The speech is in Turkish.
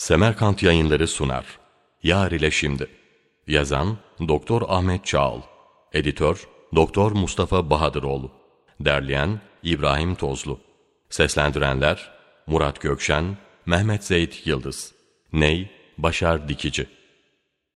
Semerkant Yayınları sunar. Yar ile Şimdi. Yazan Doktor Ahmet Çağal. Editör Doktor Mustafa Bahadıroğlu. Derleyen İbrahim Tozlu. Seslendirenler Murat Gökşen, Mehmet Zeyt Yıldız. Ney Başar Dikici.